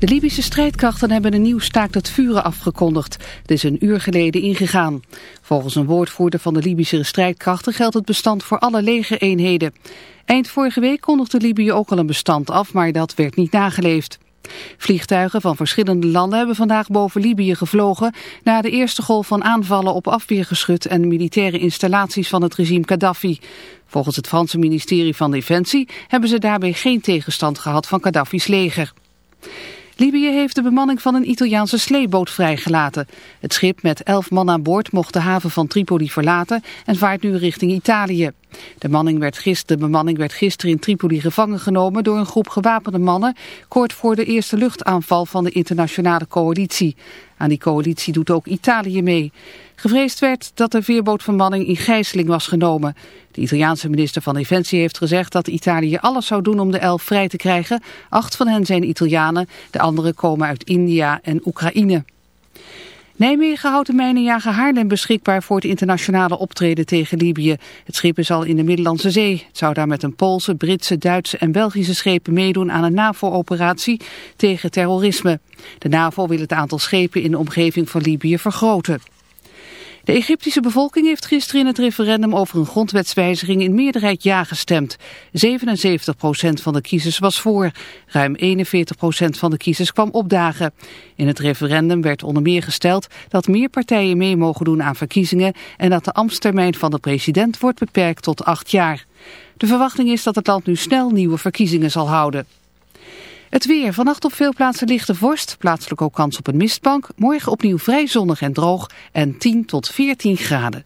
De Libische strijdkrachten hebben een nieuw staakt het vuren afgekondigd. Het is een uur geleden ingegaan. Volgens een woordvoerder van de Libische strijdkrachten geldt het bestand voor alle legereenheden. Eind vorige week kondigde Libië ook al een bestand af, maar dat werd niet nageleefd. Vliegtuigen van verschillende landen hebben vandaag boven Libië gevlogen... na de eerste golf van aanvallen op afweergeschut en militaire installaties van het regime Gaddafi. Volgens het Franse ministerie van Defensie hebben ze daarbij geen tegenstand gehad van Gaddafi's leger. Libië heeft de bemanning van een Italiaanse sleeboot vrijgelaten. Het schip met elf man aan boord mocht de haven van Tripoli verlaten en vaart nu richting Italië. De, manning werd gister, de bemanning werd gisteren in Tripoli gevangen genomen door een groep gewapende mannen, kort voor de eerste luchtaanval van de internationale coalitie. Aan die coalitie doet ook Italië mee. Gevreesd werd dat de veerbootvermanning in gijzeling was genomen. De Italiaanse minister van Defensie heeft gezegd dat Italië alles zou doen om de elf vrij te krijgen. Acht van hen zijn Italianen, de anderen komen uit India en Oekraïne. Nijmegen houdt de mijnenjager Haarlem beschikbaar voor het internationale optreden tegen Libië. Het schip is al in de Middellandse Zee. Het zou daar met een Poolse, Britse, Duitse en Belgische schepen meedoen aan een NAVO-operatie tegen terrorisme. De NAVO wil het aantal schepen in de omgeving van Libië vergroten. De Egyptische bevolking heeft gisteren in het referendum over een grondwetswijziging in meerderheid ja gestemd. 77% van de kiezers was voor. Ruim 41% van de kiezers kwam opdagen. In het referendum werd onder meer gesteld dat meer partijen mee mogen doen aan verkiezingen en dat de ambtstermijn van de president wordt beperkt tot acht jaar. De verwachting is dat het land nu snel nieuwe verkiezingen zal houden. Het weer. Vannacht op veel plaatsen lichte vorst. Plaatselijk ook kans op een mistbank. Morgen opnieuw vrij zonnig en droog. En 10 tot 14 graden.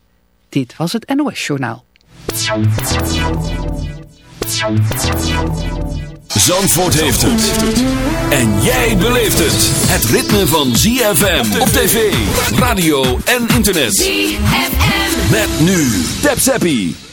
Dit was het NOS Journaal. Zandvoort heeft het. En jij beleeft het. Het ritme van ZFM op tv, radio en internet. ZFM. Met nu. Tap Zappie.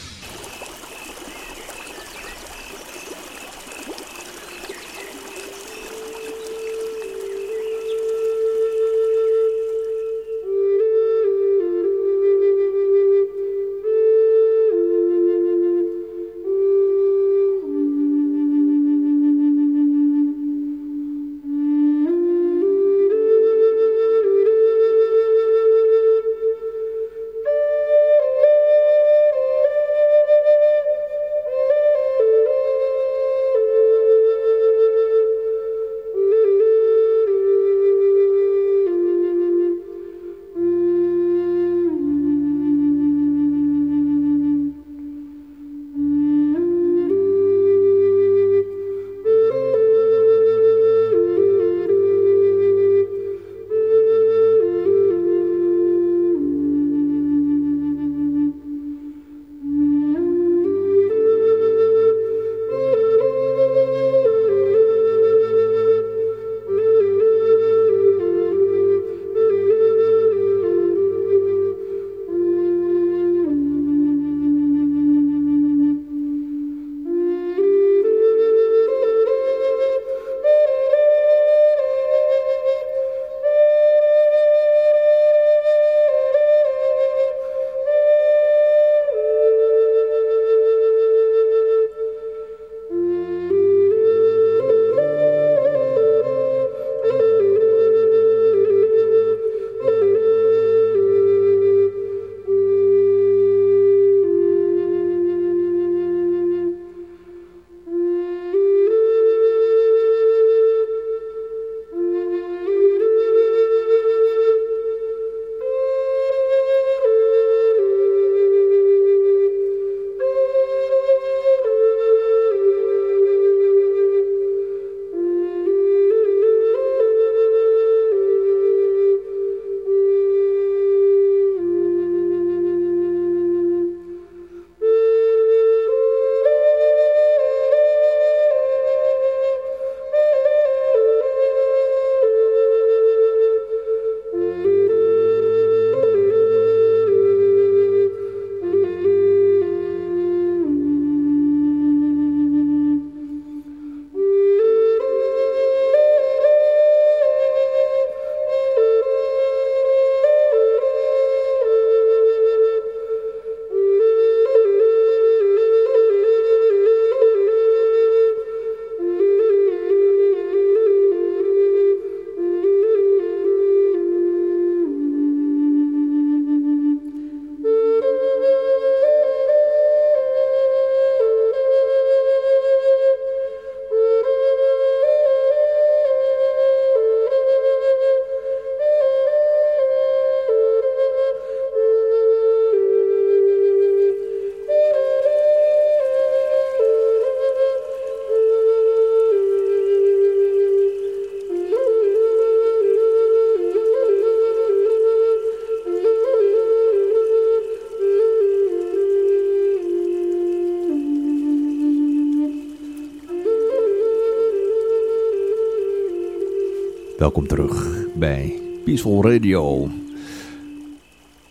Welkom terug bij Peaceful Radio.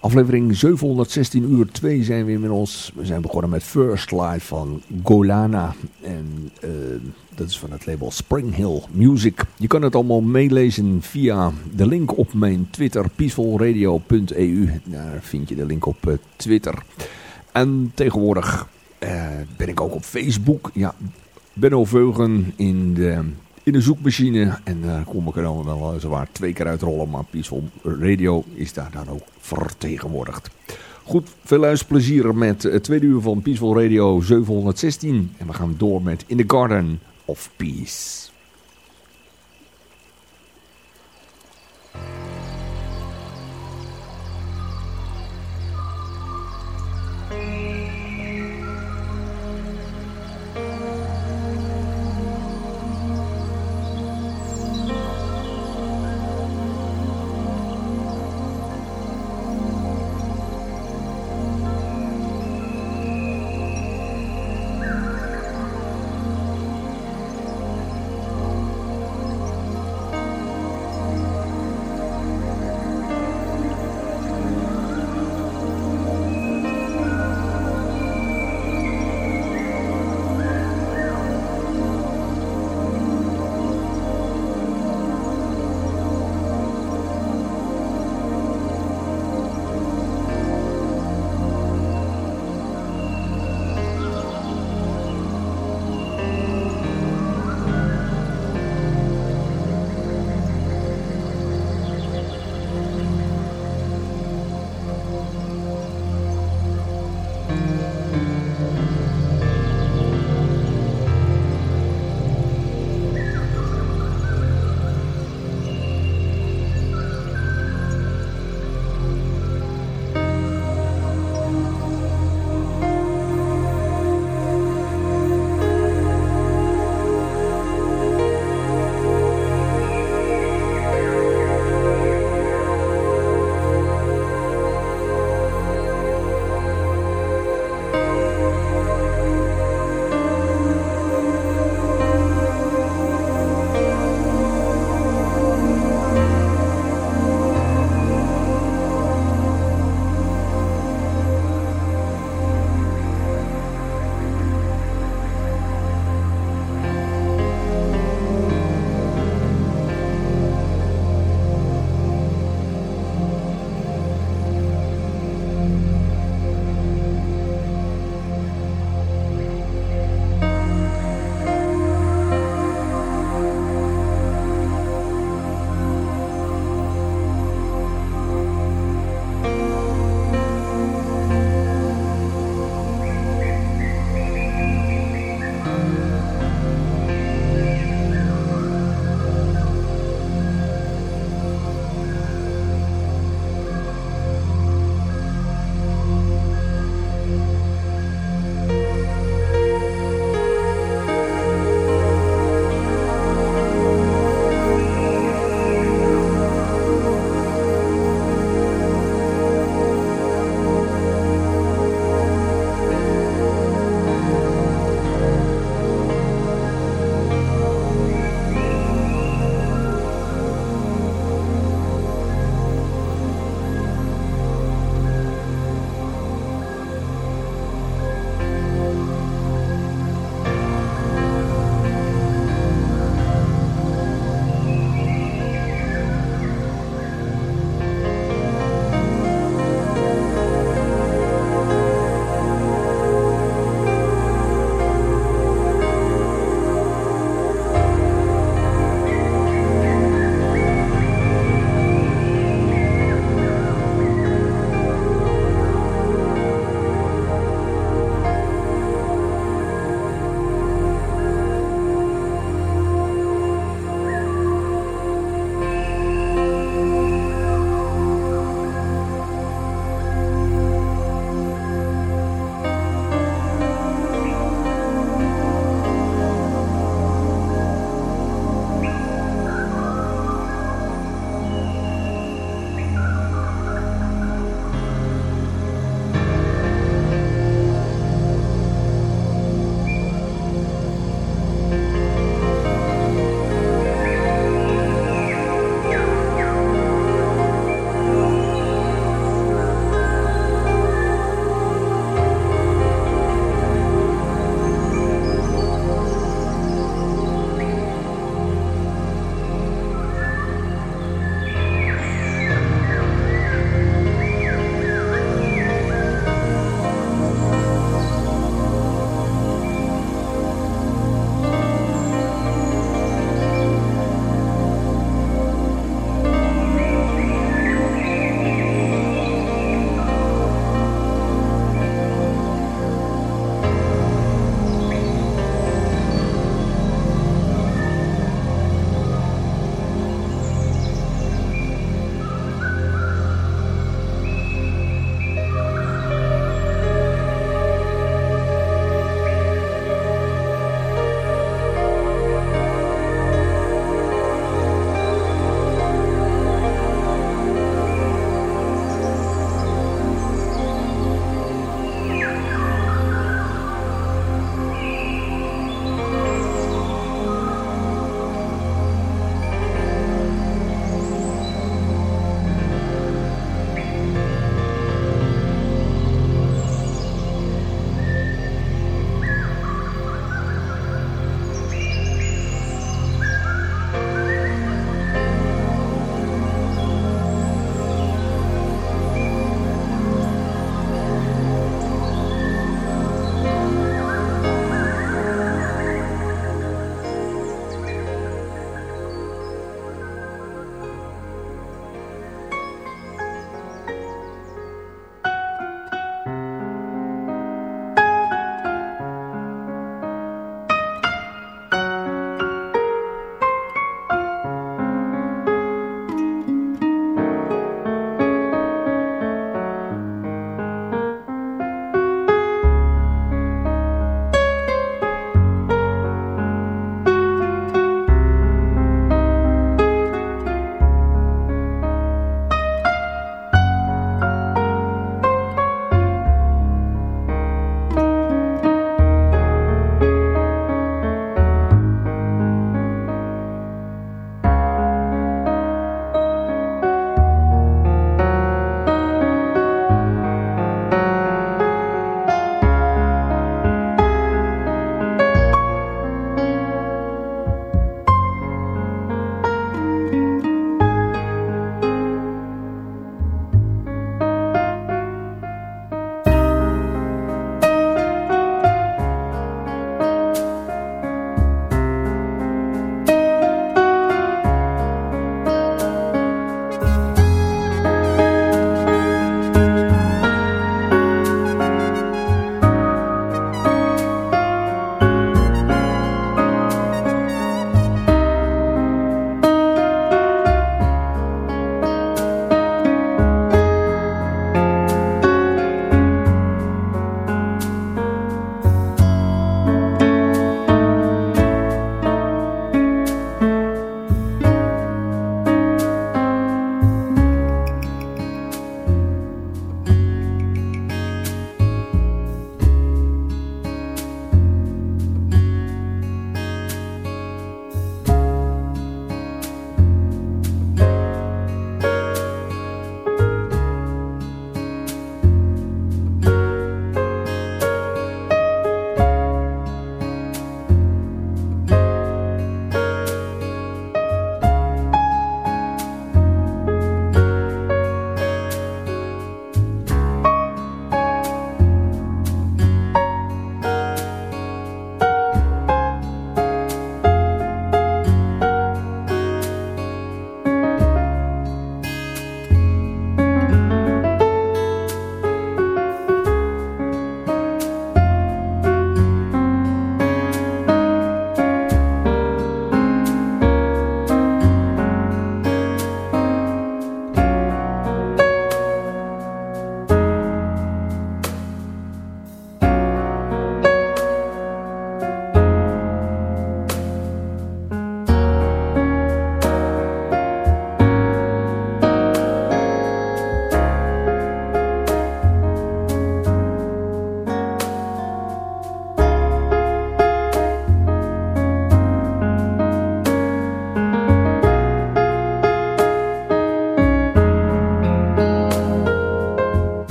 Aflevering 716 uur 2 zijn we inmiddels. We zijn begonnen met First Live van Golana. En uh, dat is van het label Spring Hill Music. Je kan het allemaal meelezen via de link op mijn Twitter, peacefulradio.eu. Daar vind je de link op uh, Twitter. En tegenwoordig uh, ben ik ook op Facebook. Ja, Benno Veugen in de in de zoekmachine. En daar kom ik er dan wel zwaar twee keer uitrollen. Maar Peaceful Radio is daar dan ook vertegenwoordigd. Goed, veel luisterplezier met het tweede uur van Peaceful Radio 716. En we gaan door met In the Garden of Peace.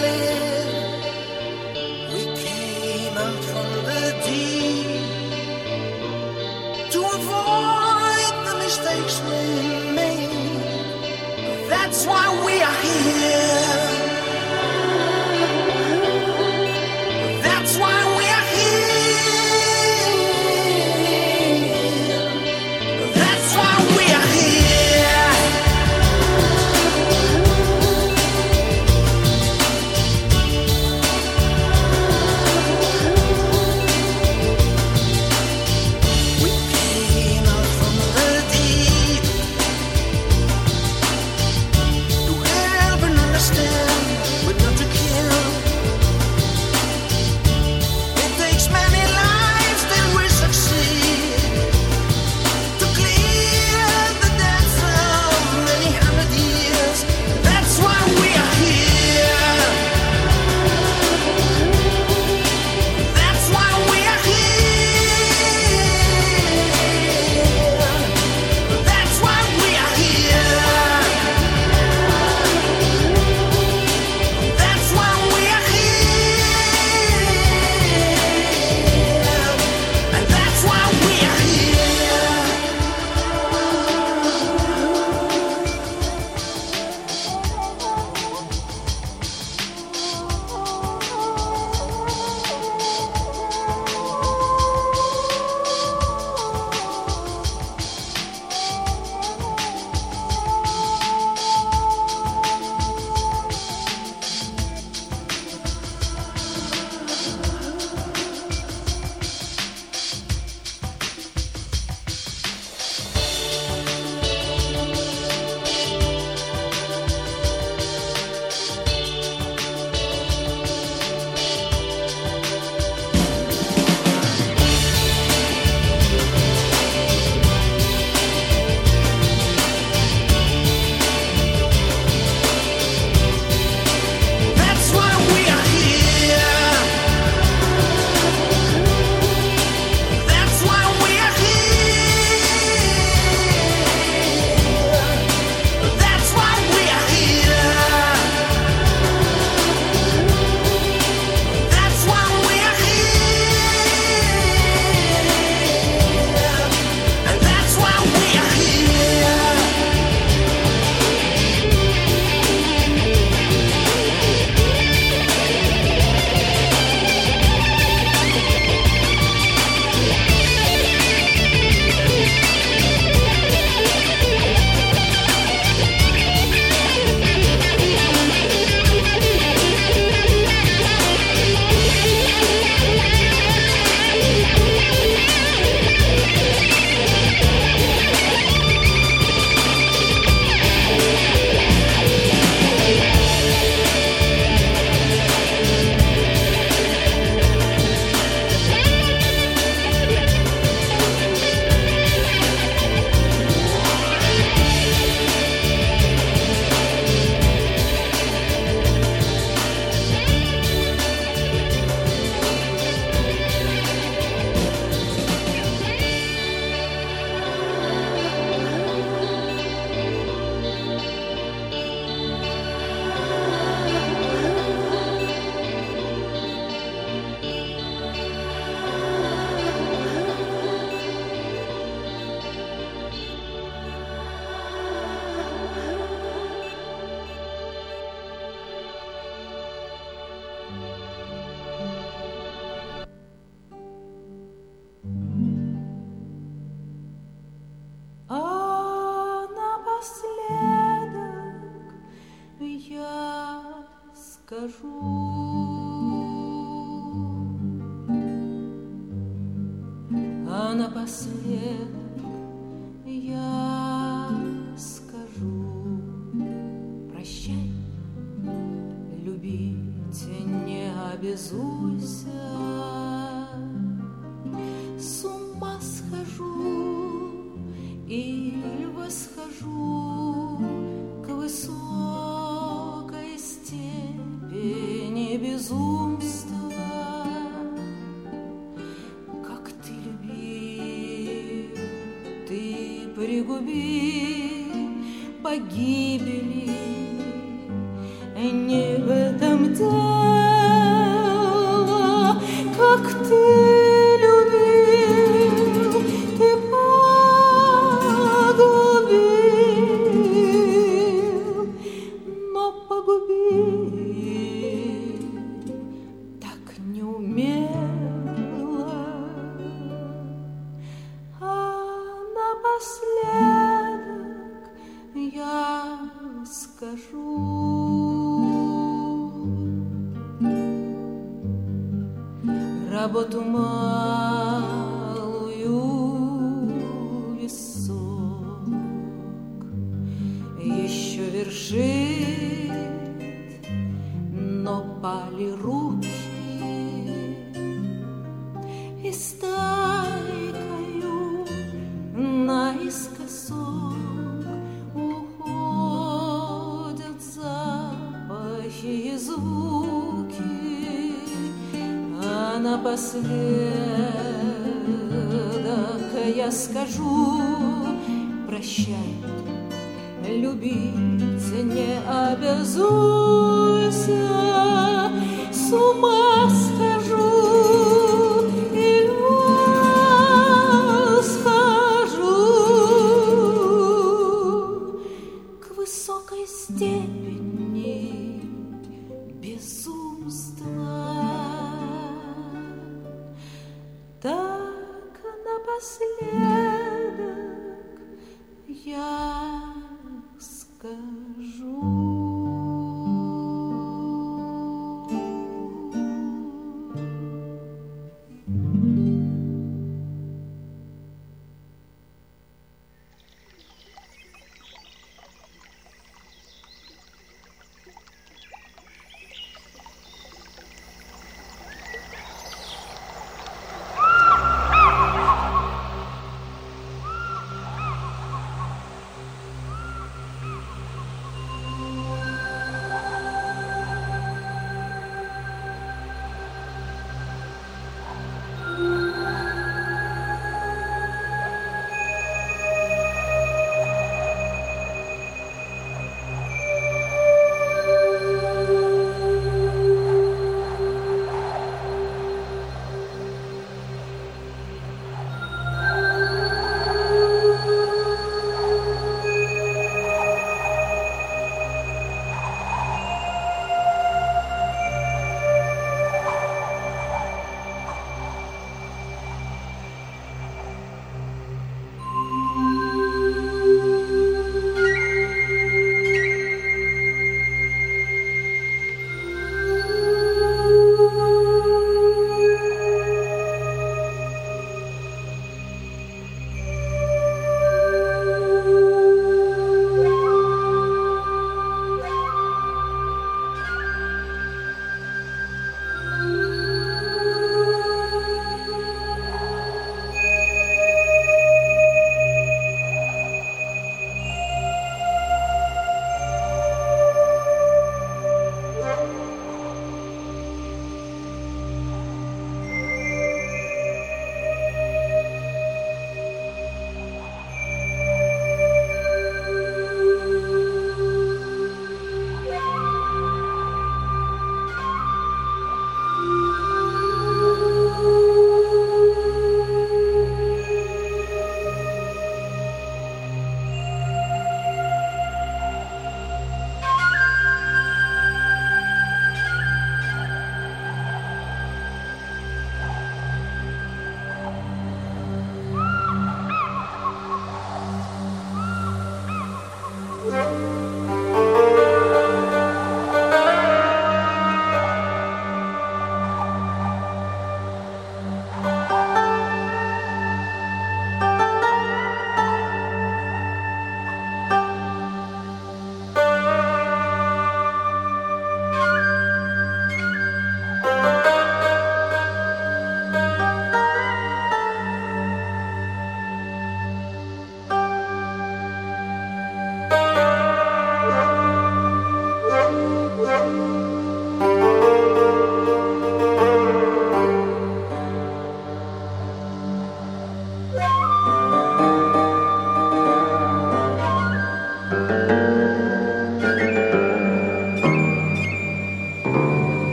live. Скажу. Работу малую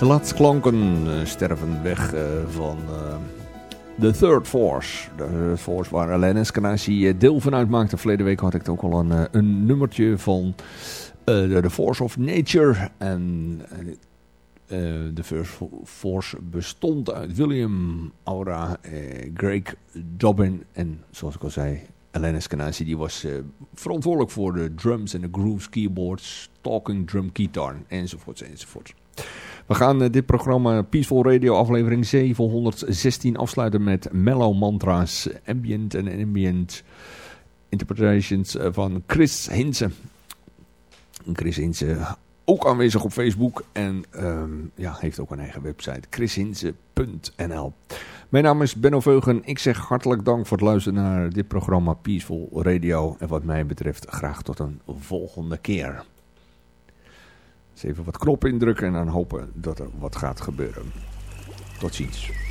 De laatste klanken uh, sterven weg uh, van The Third Force. De Force waar Alain Eskenazi deel van uitmaakte. Verleden week had ik ook al een, een nummertje van The Force of Nature. En de First Force bestond uit William Aura, Greg Dobbin en zoals ik al zei... Alain Eskenazi die was verantwoordelijk voor de drums en de grooves, keyboards, talking drum guitar enzovoorts enzovoorts. We gaan uh, dit programma Peaceful Radio aflevering 716 afsluiten met Mellow Mantra's Ambient en Ambient Interpretations van Chris Hinze. Chris Hinze ook aanwezig op Facebook en um, ja, heeft ook een eigen website chrishinze.nl. Mijn naam is Benno Veugen. Ik zeg hartelijk dank voor het luisteren naar dit programma Peaceful Radio. En wat mij betreft graag tot een volgende keer. Even wat knoppen indrukken en dan hopen dat er wat gaat gebeuren. Tot ziens.